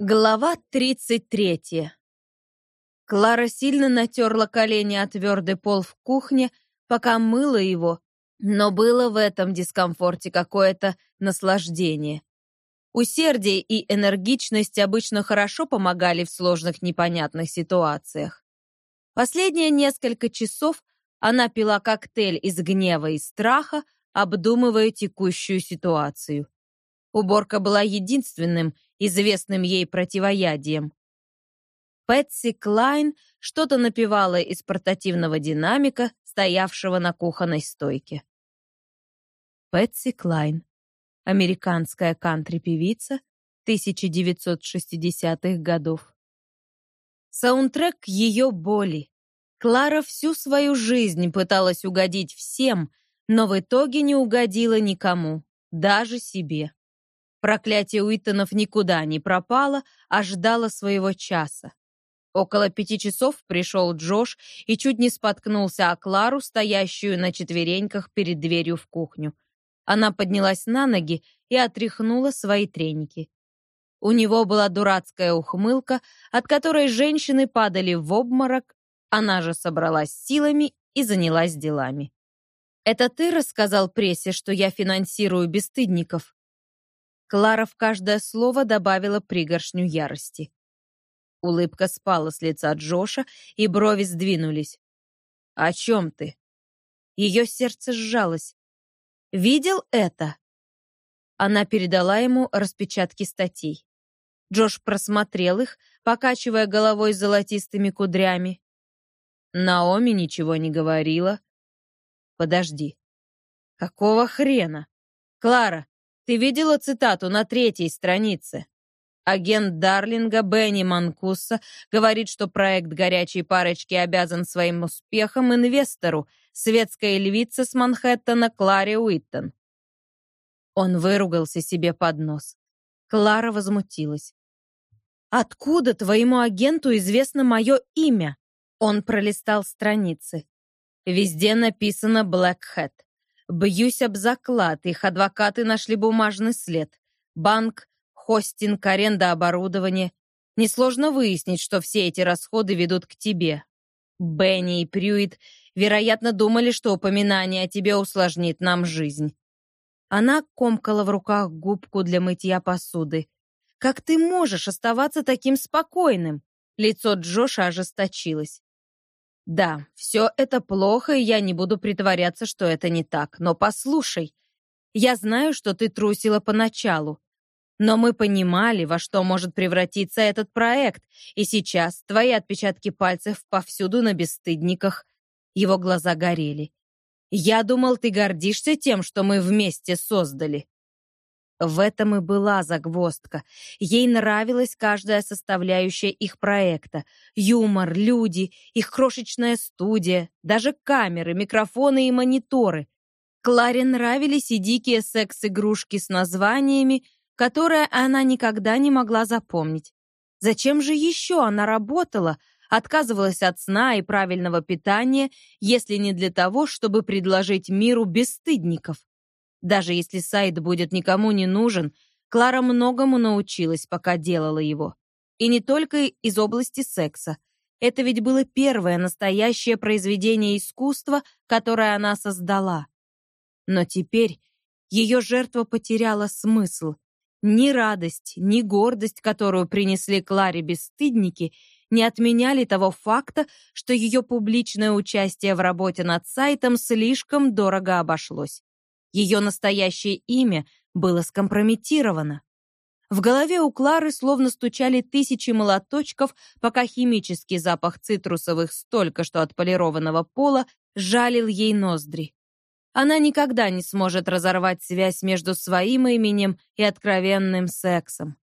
Глава 33. Клара сильно натерла колени о твердый пол в кухне, пока мыла его, но было в этом дискомфорте какое-то наслаждение. Усердие и энергичность обычно хорошо помогали в сложных непонятных ситуациях. Последние несколько часов она пила коктейль из гнева и страха, обдумывая текущую ситуацию. Уборка была единственным известным ей противоядием. Пэтси Клайн что-то напевала из портативного динамика, стоявшего на кухонной стойке. Пэтси Клайн, американская кантри-певица 1960-х годов. Саундтрек ее боли. Клара всю свою жизнь пыталась угодить всем, но в итоге не угодила никому, даже себе. Проклятие Уиттонов никуда не пропало, а ждало своего часа. Около пяти часов пришел Джош и чуть не споткнулся о Клару, стоящую на четвереньках перед дверью в кухню. Она поднялась на ноги и отряхнула свои треники. У него была дурацкая ухмылка, от которой женщины падали в обморок, она же собралась силами и занялась делами. «Это ты рассказал прессе, что я финансирую бесстыдников?» Клара в каждое слово добавила пригоршню ярости. Улыбка спала с лица Джоша, и брови сдвинулись. «О чем ты?» Ее сердце сжалось. «Видел это?» Она передала ему распечатки статей. Джош просмотрел их, покачивая головой золотистыми кудрями. Наоми ничего не говорила. «Подожди. Какого хрена? Клара, ты видела цитату на третьей странице? Агент Дарлинга Бенни Манкуса говорит, что проект «Горячей парочки» обязан своим успехом инвестору, светской львице с Манхэттена Кларе Уиттон. Он выругался себе под нос. Клара возмутилась. «Откуда твоему агенту известно мое имя?» Он пролистал страницы. Везде написано «Black Hat». Бьюсь об заклад, их адвокаты нашли бумажный след. Банк, хостинг, аренда оборудования. Несложно выяснить, что все эти расходы ведут к тебе. Бенни и Прюит, вероятно, думали, что упоминание о тебе усложнит нам жизнь. Она комкала в руках губку для мытья посуды. «Как ты можешь оставаться таким спокойным?» Лицо Джоша ожесточилось. Да, все это плохо, и я не буду притворяться, что это не так. Но послушай, я знаю, что ты трусила поначалу. Но мы понимали, во что может превратиться этот проект, и сейчас твои отпечатки пальцев повсюду на бесстыдниках. Его глаза горели. Я думал, ты гордишься тем, что мы вместе создали. В этом и была загвоздка. Ей нравилась каждая составляющая их проекта. Юмор, люди, их крошечная студия, даже камеры, микрофоны и мониторы. Кларе нравились и дикие секс-игрушки с названиями, которые она никогда не могла запомнить. Зачем же еще она работала, отказывалась от сна и правильного питания, если не для того, чтобы предложить миру бесстыдников? Даже если сайт будет никому не нужен, Клара многому научилась, пока делала его. И не только из области секса. Это ведь было первое настоящее произведение искусства, которое она создала. Но теперь ее жертва потеряла смысл. Ни радость, ни гордость, которую принесли Кларе бесстыдники, не отменяли того факта, что ее публичное участие в работе над сайтом слишком дорого обошлось. Ее настоящее имя было скомпрометировано. В голове у Клары словно стучали тысячи молоточков, пока химический запах цитрусовых столько что отполированного пола жалил ей ноздри. Она никогда не сможет разорвать связь между своим именем и откровенным сексом.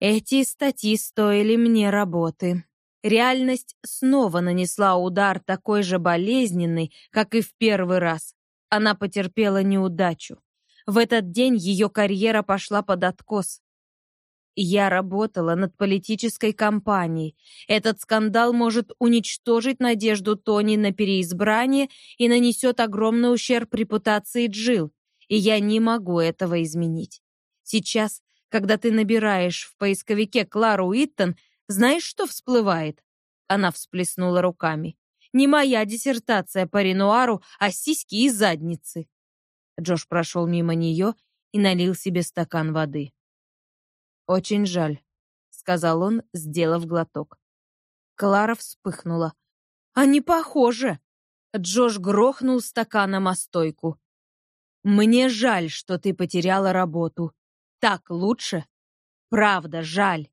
Эти статьи стоили мне работы. Реальность снова нанесла удар такой же болезненный, как и в первый раз. Она потерпела неудачу. В этот день ее карьера пошла под откос. Я работала над политической кампанией. Этот скандал может уничтожить надежду Тони на переизбрание и нанесет огромный ущерб репутации Джил. И я не могу этого изменить. Сейчас Когда ты набираешь в поисковике Клару Уиттон, знаешь, что всплывает? Она всплеснула руками. Не моя диссертация по Ренуару, а сиськи и задницы. Джош прошел мимо нее и налил себе стакан воды. «Очень жаль», — сказал он, сделав глоток. Клара вспыхнула. «Они похожи!» Джош грохнул стаканом о стойку. «Мне жаль, что ты потеряла работу. Так лучше? Правда, жаль».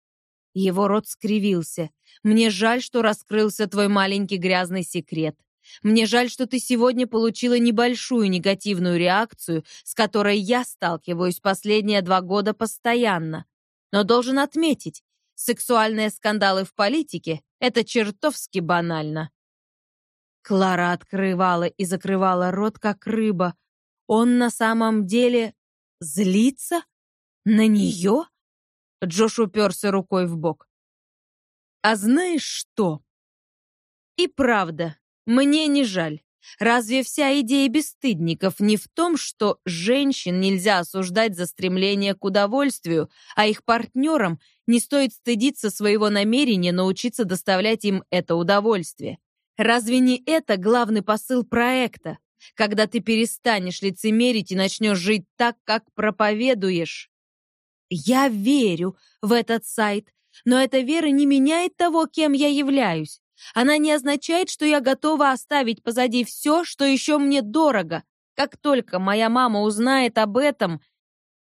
Его рот скривился. «Мне жаль, что раскрылся твой маленький грязный секрет. Мне жаль, что ты сегодня получила небольшую негативную реакцию, с которой я сталкиваюсь последние два года постоянно. Но должен отметить, сексуальные скандалы в политике — это чертовски банально. Клара открывала и закрывала рот, как рыба. Он на самом деле злится? На нее? Джош уперся рукой в бок. А знаешь что? И правда, мне не жаль. Разве вся идея бесстыдников не в том, что женщин нельзя осуждать за стремление к удовольствию, а их партнерам не стоит стыдиться своего намерения научиться доставлять им это удовольствие? Разве не это главный посыл проекта, когда ты перестанешь лицемерить и начнешь жить так, как проповедуешь? Я верю в этот сайт, но эта вера не меняет того, кем я являюсь. Она не означает, что я готова оставить позади все, что еще мне дорого. Как только моя мама узнает об этом...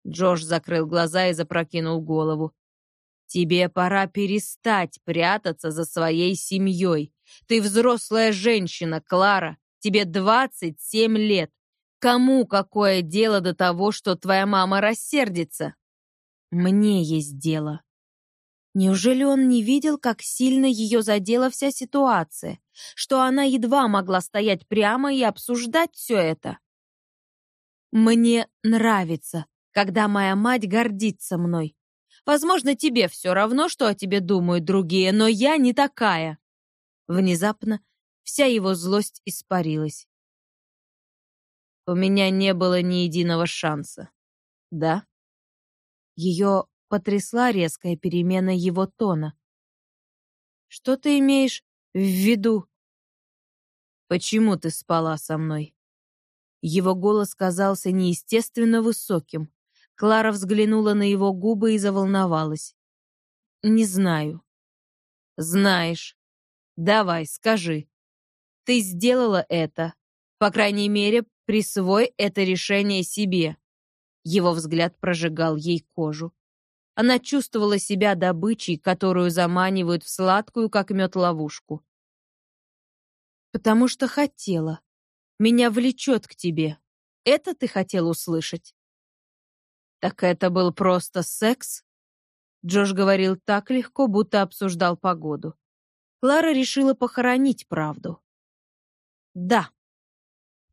Джош закрыл глаза и запрокинул голову. Тебе пора перестать прятаться за своей семьей. Ты взрослая женщина, Клара. Тебе 27 лет. Кому какое дело до того, что твоя мама рассердится? Мне есть дело. Неужели он не видел, как сильно ее задела вся ситуация, что она едва могла стоять прямо и обсуждать все это? Мне нравится, когда моя мать гордится мной. Возможно, тебе все равно, что о тебе думают другие, но я не такая. Внезапно вся его злость испарилась. У меня не было ни единого шанса. Да? Ее потрясла резкая перемена его тона. «Что ты имеешь в виду?» «Почему ты спала со мной?» Его голос казался неестественно высоким. Клара взглянула на его губы и заволновалась. «Не знаю». «Знаешь. Давай, скажи. Ты сделала это. По крайней мере, присвой это решение себе». Его взгляд прожигал ей кожу. Она чувствовала себя добычей, которую заманивают в сладкую, как мед, ловушку. «Потому что хотела. Меня влечет к тебе. Это ты хотел услышать?» «Так это был просто секс?» Джош говорил так легко, будто обсуждал погоду. Клара решила похоронить правду. «Да.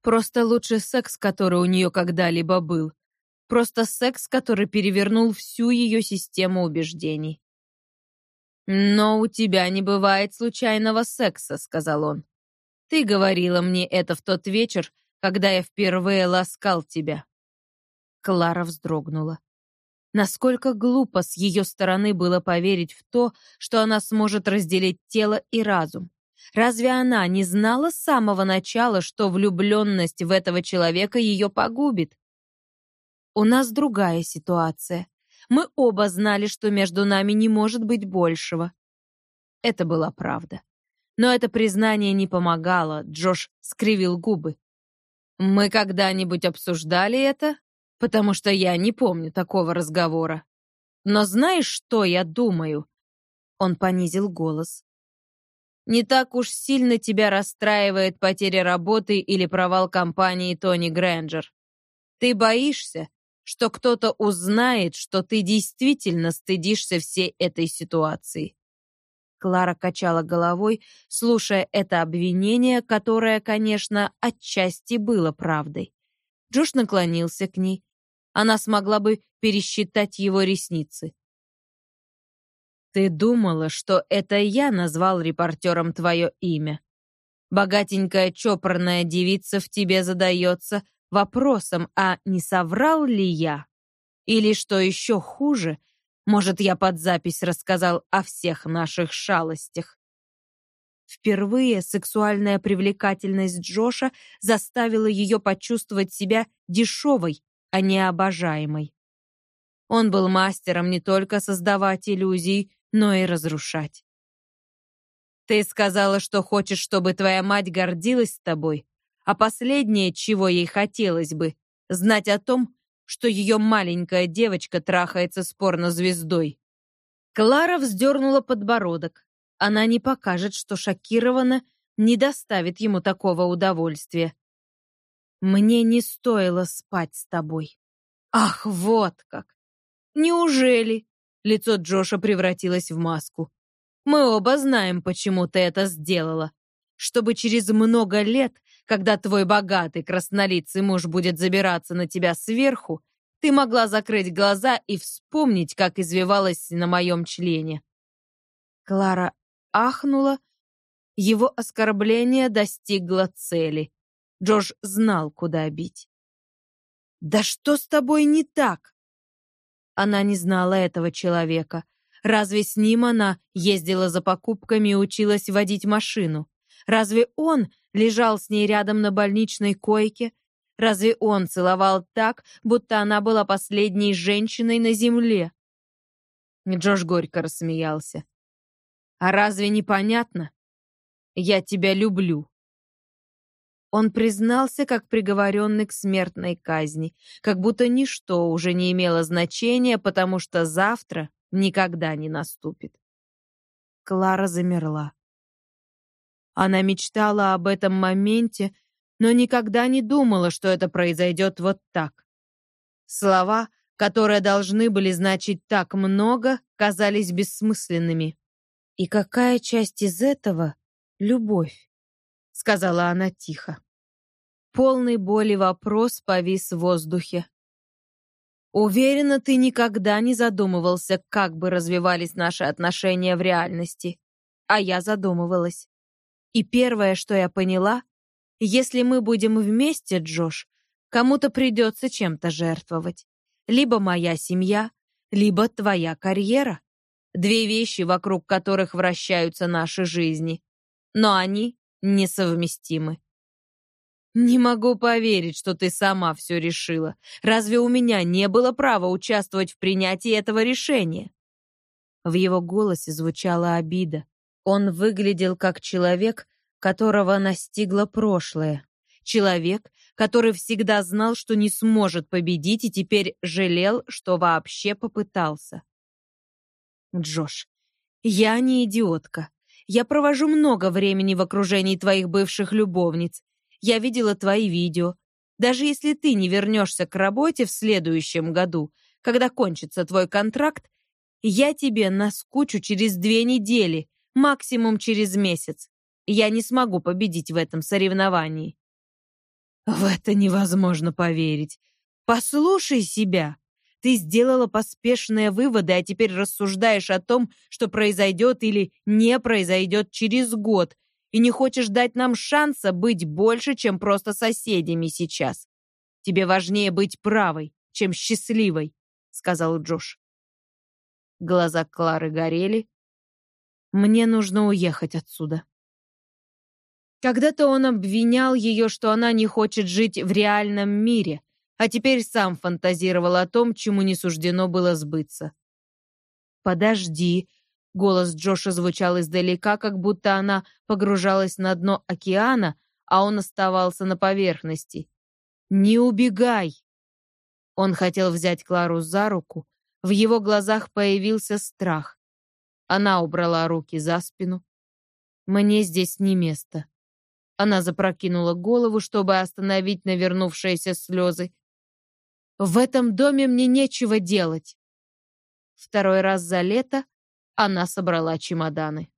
Просто лучший секс, который у нее когда-либо был. Просто секс, который перевернул всю ее систему убеждений. «Но у тебя не бывает случайного секса», — сказал он. «Ты говорила мне это в тот вечер, когда я впервые ласкал тебя». Клара вздрогнула. Насколько глупо с ее стороны было поверить в то, что она сможет разделить тело и разум. Разве она не знала с самого начала, что влюбленность в этого человека ее погубит? У нас другая ситуация. Мы оба знали, что между нами не может быть большего. Это была правда. Но это признание не помогало, Джош скривил губы. Мы когда-нибудь обсуждали это? Потому что я не помню такого разговора. Но знаешь, что я думаю? Он понизил голос. Не так уж сильно тебя расстраивает потеря работы или провал компании Тони Грэнджер. Ты боишься, что кто-то узнает, что ты действительно стыдишься всей этой ситуации. Клара качала головой, слушая это обвинение, которое, конечно, отчасти было правдой. Джош наклонился к ней. Она смогла бы пересчитать его ресницы. «Ты думала, что это я назвал репортером твое имя? Богатенькая чопорная девица в тебе задается, вопросом, а не соврал ли я? Или, что еще хуже, Может, я под запись рассказал о всех наших шалостях. Впервые сексуальная привлекательность Джоша заставила ее почувствовать себя дешевой, а не обожаемой. Он был мастером не только создавать иллюзии, но и разрушать. Ты сказала, что хочешь, чтобы твоя мать гордилась тобой, а последнее, чего ей хотелось бы, знать о том, что ее маленькая девочка трахается с порнозвездой. Клара вздернула подбородок. Она не покажет, что шокирована, не доставит ему такого удовольствия. Мне не стоило спать с тобой. Ах, вот как! Неужели? Лицо Джоша превратилось в маску. Мы оба знаем, почему ты это сделала. Чтобы через много лет, когда твой богатый краснолицый муж будет забираться на тебя сверху, ты могла закрыть глаза и вспомнить, как извивалась на моем члене. Клара ахнула. Его оскорбление достигло цели. Джош знал, куда бить. «Да что с тобой не так?» Она не знала этого человека. Разве с ним она ездила за покупками и училась водить машину? Разве он лежал с ней рядом на больничной койке? Разве он целовал так, будто она была последней женщиной на земле? Джош горько рассмеялся. «А разве не понятно? Я тебя люблю». Он признался, как приговоренный к смертной казни, как будто ничто уже не имело значения, потому что завтра никогда не наступит. Клара замерла. Она мечтала об этом моменте, но никогда не думала, что это произойдет вот так. Слова, которые должны были значить так много, казались бессмысленными. «И какая часть из этого — любовь?» — сказала она тихо. Полный боли вопрос повис в воздухе. Уверена, ты никогда не задумывался, как бы развивались наши отношения в реальности. А я задумывалась. И первое, что я поняла, если мы будем вместе, Джош, кому-то придется чем-то жертвовать. Либо моя семья, либо твоя карьера. Две вещи, вокруг которых вращаются наши жизни. Но они несовместимы. «Не могу поверить, что ты сама все решила. Разве у меня не было права участвовать в принятии этого решения?» В его голосе звучала обида. Он выглядел как человек, которого настигло прошлое. Человек, который всегда знал, что не сможет победить и теперь жалел, что вообще попытался. Джош, я не идиотка. Я провожу много времени в окружении твоих бывших любовниц. Я видела твои видео. Даже если ты не вернешься к работе в следующем году, когда кончится твой контракт, я тебе наскучу через две недели, максимум через месяц. Я не смогу победить в этом соревновании. В это невозможно поверить. Послушай себя. Ты сделала поспешные выводы, а теперь рассуждаешь о том, что произойдет или не произойдет через год, и не хочешь дать нам шанса быть больше, чем просто соседями сейчас. Тебе важнее быть правой, чем счастливой, сказал Джош. Глаза Клары горели. Мне нужно уехать отсюда. Когда-то он обвинял ее, что она не хочет жить в реальном мире, а теперь сам фантазировал о том, чему не суждено было сбыться. «Подожди», Голос Джоша звучал издалека, как будто она погружалась на дно океана, а он оставался на поверхности. «Не убегай!» Он хотел взять Клару за руку. В его глазах появился страх. Она убрала руки за спину. «Мне здесь не место». Она запрокинула голову, чтобы остановить навернувшиеся слезы. «В этом доме мне нечего делать». Второй раз за лето она собрала чемоданы.